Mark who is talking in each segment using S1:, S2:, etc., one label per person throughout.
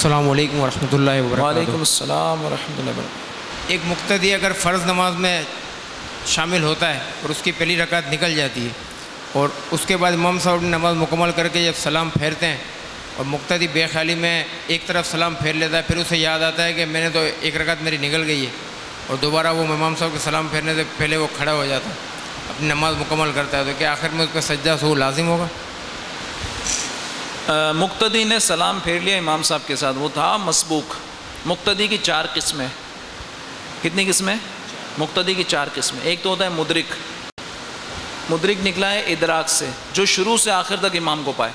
S1: السلام علیکم ورحمۃ اللہ وبرکاتہ۔
S2: وعلیکم السلام ورحمۃ اللہ وبرکاتہ۔
S1: ایک مقتدی اگر فرض نماز میں شامل ہوتا ہے اور اس کی پہلی رکعت نکل جاتی ہے اور اس کے بعد امام صاحب نے نماز مکمل کر کے جب سلام پھیرتے ہیں اور مقتدی بے خیالی میں ایک طرف سلام پھیر لیتا ہے پھر اسے یاد آتا ہے کہ میں نے تو ایک رکعت میری نکل گئی ہے اور دوبارہ وہ امام صاحب کے سلام پھیرنے سے پہلے وہ کھڑا ہو جاتا ہے اپنی نماز مکمل کرتا ہے۔ تو کیا آخر میں اس پہ سجدہ سو لازم ہوگا؟
S2: مقتدی نے سلام پھیر لیا امام صاحب کے ساتھ، وہ تھا مسبوق، مقتدی کی چار قسمیں۔ کتنی قسمیں؟ مقتدی کی چار قسمیں۔ ایک تو ہوتا ہے مدرک۔ مدرک نکلا ہے ادراک سے، جو شروع سے آخر تک امام کو پائے۔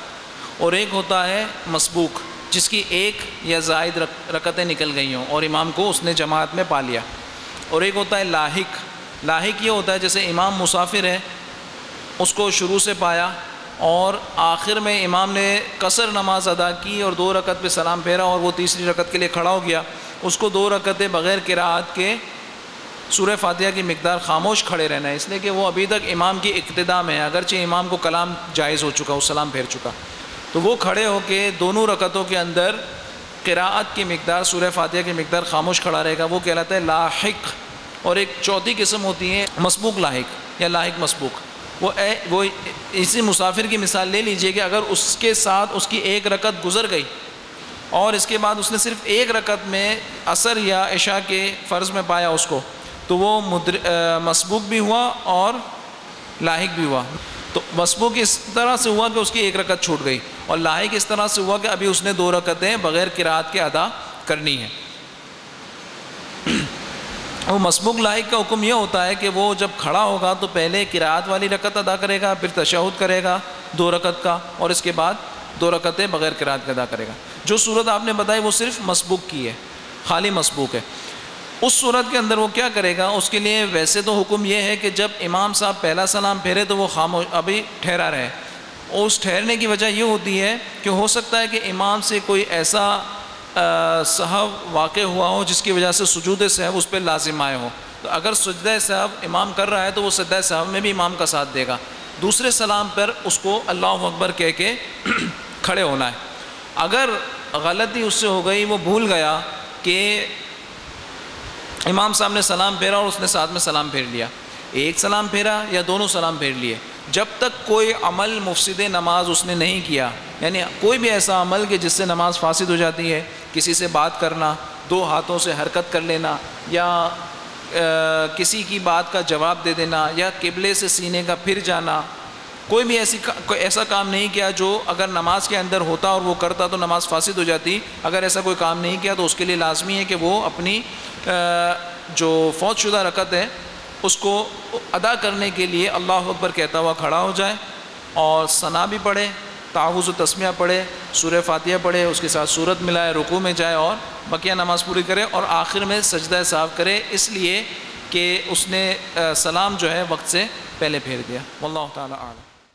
S2: اور ایک ہوتا ہے مسبوق، جس کی ایک یا زائد رکتیں نکل گئی ہوں اور امام کو اس نے جماعت میں پا لیا۔ اور ایک ہوتا ہے لاحق۔ لاحق یہ ہوتا ہے جیسے امام مسافر ہے، اس کو شروع سے پایا اور آخر میں امام نے قصر نماز ادا کی اور دو رکعت پہ سلام پھیرا اور وہ تیسری رکعت کے لیے کھڑا ہو گیا۔ اس کو دو رکعتیں بغیر قراءت کے سورہ فاتحہ کی مقدار خاموش کھڑے رہنا ہے۔ اس لیے کہ وہ ابھی تک امام کی اقتدا میں ہے۔ اگرچہ امام کو کلام جائز ہو چکا، وہ سلام پھیر چکا۔ تو وہ کھڑے ہو کے دونوں رکعتوں کے اندر قراءت کی مقدار، سورہ فاتحہ کی مقدار خاموش کھڑا رہے گا۔ وہ کہلاتا ہے لاحق۔ اور ایک چوتھی قسم ہوتی ہے مسبوق لاحق یا لاحق مسبوق۔ وہ اے، وہ اسی مسافر کی مثال لے لیجیے کہ اگر اس کے ساتھ اس کی ایک رکعت گزر گئی اور اس کے بعد اس نے صرف ایک رکعت میں عصر یا عشاء کے فرض میں پایا اس کو، تو وہ مدر مسبوق بھی ہوا اور لاحق بھی ہوا۔ تو مسبوق اس طرح سے ہوا کہ اس کی ایک رکعت چھوٹ گئی اور لاحق اس طرح سے ہوا کہ ابھی اس نے دو رکعتیں بغیر قرآت کے ادا کرنی ہیں۔ وہ مسبوق لاحق کا حکم یہ ہوتا ہے کہ وہ جب کھڑا ہوگا تو پہلے قرآت والی رکعت ادا کرے گا، پھر تشہد کرے گا دو رکعت کا، اور اس کے بعد دو رکعتیں بغیر قرآت کے ادا کرے گا۔ جو صورت آپ نے بتائی وہ صرف مسبوق کی ہے، خالی مسبوق ہے۔ اس صورت کے اندر وہ کیا کرے گا؟ اس کے لیے ویسے تو حکم یہ ہے کہ جب امام صاحب پہلا سلام پھیرے تو وہ خاموش، ابھی ٹھہرا رہے۔ اور اس ٹھہرنے کی وجہ یہ ہوتی ہے کہ ہو سکتا ہے کہ امام سے کوئی ایسا صحب واقع ہوا ہو جس کی وجہ سے سجود صاحب اس پہ لازم آئے ہو تو اگر سجدہ صاحب امام کر رہا ہے تو وہ سجدہ صاحب میں بھی امام کا ساتھ دے گا۔ دوسرے سلام پر اس کو اللہ اکبر کہہ کے کھڑے ہونا ہے۔ اگر غلطی اس سے ہو گئی، وہ بھول گیا کہ امام صاحب نے سلام پھیرا اور اس نے ساتھ میں سلام پھیر لیا۔ ایک سلام پھیرا یا دونوں سلام پھیر لیے۔ جب تک کوئی عمل مفسد نماز اس نے نہیں کیا یعنی کوئی بھی ایسا عمل کہ جس سے نماز فاسد ہو جاتی ہے کسی سے بات کرنا، دو ہاتھوں سے حرکت کر لینا یا کسی کی بات کا جواب دے دینا یا قبلے سے سینے کا پھر جانا۔ کوئی بھی ایسی ایسا کام نہیں کیا جو اگر نماز کے اندر ہوتا اور وہ کرتا تو نماز فاسد ہو جاتی۔ اگر ایسا کوئی کام نہیں کیا تو اس کے لیے لازمی ہے کہ وہ اپنی جو فوج شدہ رکت ہے، اس کو ادا کرنے کے لیے اللہ اکبر کہتا ہوا کھڑا ہو جائے اور ثنا بھی پڑھے۔ تعاوض و تسمیہ پڑھے، سورہ فاتحہ پڑھے، اس کے ساتھ صورت ملائے، رکوع میں جائے اور بقیہ نماز پوری کرے اور آخر میں سجدہ صاف کرے، اس لیے کہ اس نے سلام جو ہے وقت سے پہلے پھیر دیا۔ واللہ تعالیٰ عالم